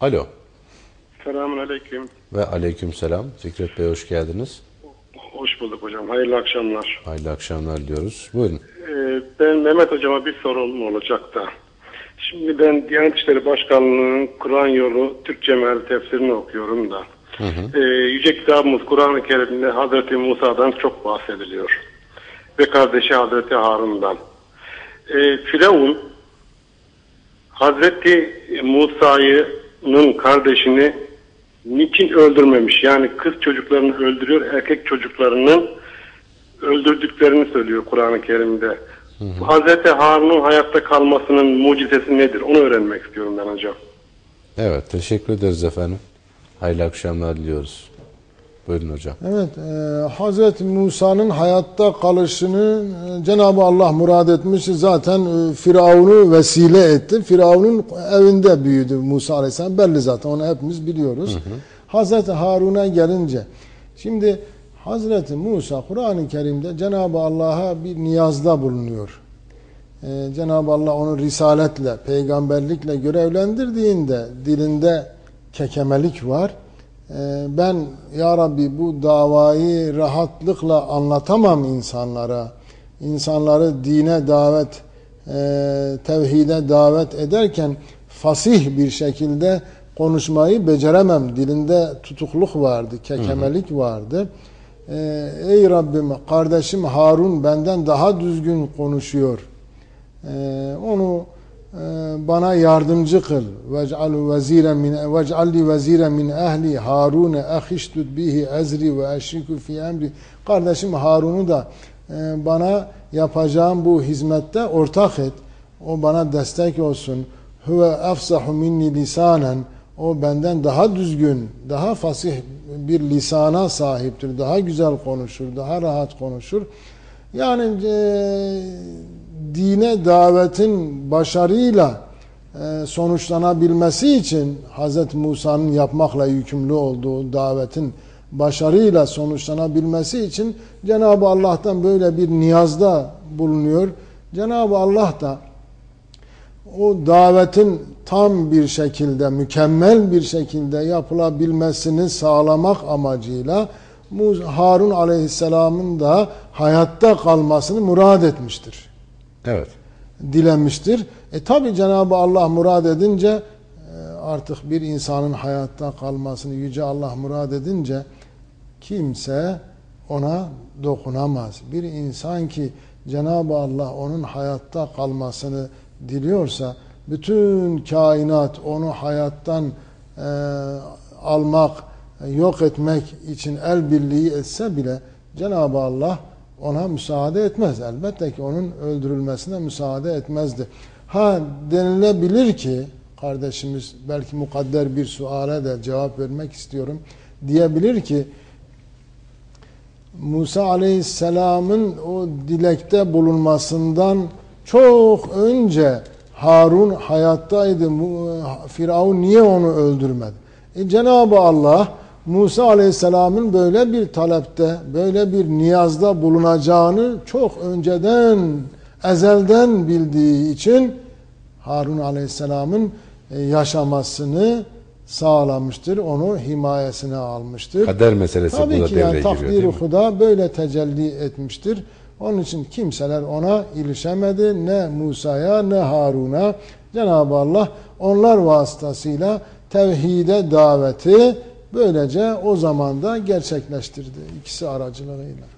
Alo Selamun Aleyküm. ve aleyküm selam. Fikret Bey hoş geldiniz. Hoş bulduk hocam. Hayırlı akşamlar. Hayırlı akşamlar diyoruz. Buyurun. Ee, ben Mehmet hocama bir sorum olacak da. Şimdi ben Diyanet İşleri Başkanlığı'nın Kur'an yolu Türkçe meal tefsirini okuyorum da. Ee, Yüce kitabımız Kur'an-ı Kerim'de Hazreti Musa'dan çok bahsediliyor. Ve kardeşi Hazreti Harun'dan. Ee, Firavun Hazreti Musa'nın kardeşini niçin öldürmemiş? Yani kız çocuklarını öldürüyor, erkek çocuklarının öldürdüklerini söylüyor Kur'an-ı Kerim'de. Hazreti Harun'un hayatta kalmasının mucizesi nedir? Onu öğrenmek istiyorum ben hocam. Evet teşekkür ederiz efendim. Hayırlı akşamlar diliyoruz. Buyurun hocam. Evet, e, Hazreti Musa'nın hayatta kalışını e, Cenab-ı Allah murad etmiş. Zaten e, Firavun'u vesile etti. Firavun'un evinde büyüdü Musa Aleyhisselam. Belli zaten onu hepimiz biliyoruz. Hazreti Harun'a gelince, şimdi Hazreti Musa Kur'an-ı Kerim'de Cenab-ı Allah'a bir niyazda bulunuyor. E, Cenab-ı Allah onu risaletle, peygamberlikle görevlendirdiğinde dilinde kekemelik var. Ee, ben ya Rabbi bu davayı rahatlıkla anlatamam insanlara. İnsanları dine davet, e, tevhide davet ederken fasih bir şekilde konuşmayı beceremem. Dilinde tutukluk vardı, kekemelik vardı. Ee, ey Rabbim kardeşim Harun benden daha düzgün konuşuyor. Ee, onu bana yardımcı kıl. Vec'al veziren min vec'alli veziren min ehli Harun ahiştud bihi ezri ve eşriku fi emri. Kardeşim Harun'u da e, bana yapacağım bu hizmette ortak et. O bana destek olsun. Huve efsahu minni lisanen. O benden daha düzgün, daha fasih bir lisana sahiptir. Daha güzel konuşur, daha rahat konuşur. Yani e, dine davetin başarıyla e, sonuçlanabilmesi için Hz. Musa'nın yapmakla yükümlü olduğu davetin başarıyla sonuçlanabilmesi için Cenab-ı Allah'tan böyle bir niyazda bulunuyor. Cenab-ı Allah da o davetin tam bir şekilde, mükemmel bir şekilde yapılabilmesini sağlamak amacıyla Harun aleyhisselamın da hayatta kalmasını murad etmiştir. Evet. Dilemiştir. E tabi Cenab-ı Allah murad edince e, artık bir insanın hayatta kalmasını Yüce Allah murad edince kimse ona dokunamaz. Bir insan ki Cenab-ı Allah onun hayatta kalmasını diliyorsa bütün kainat onu hayattan e, almak, yok etmek için el birliği etse bile Cenab-ı Allah ona müsaade etmez. Elbette ki onun öldürülmesine müsaade etmezdi. Ha denilebilir ki kardeşimiz belki mukadder bir suale de cevap vermek istiyorum. Diyebilir ki Musa Aleyhisselam'ın o dilekte bulunmasından çok önce Harun hayattaydı. Firavun niye onu öldürmedi? E, Cenab-ı Allah Musa Aleyhisselam'ın böyle bir talepte, böyle bir niyazda bulunacağını çok önceden, ezelden bildiği için Harun Aleyhisselam'ın e, yaşamasını sağlamıştır. Onu himayesine almıştır. Kader meselesi Tabii burada ki devreye yani giriyor takdir-i huda böyle tecelli etmiştir. Onun için kimseler ona ilişemedi. Ne Musa'ya ne Harun'a. Cenab-ı Allah onlar vasıtasıyla tevhide daveti böylece o zamanda gerçekleştirdi ikisi aracılığıyla.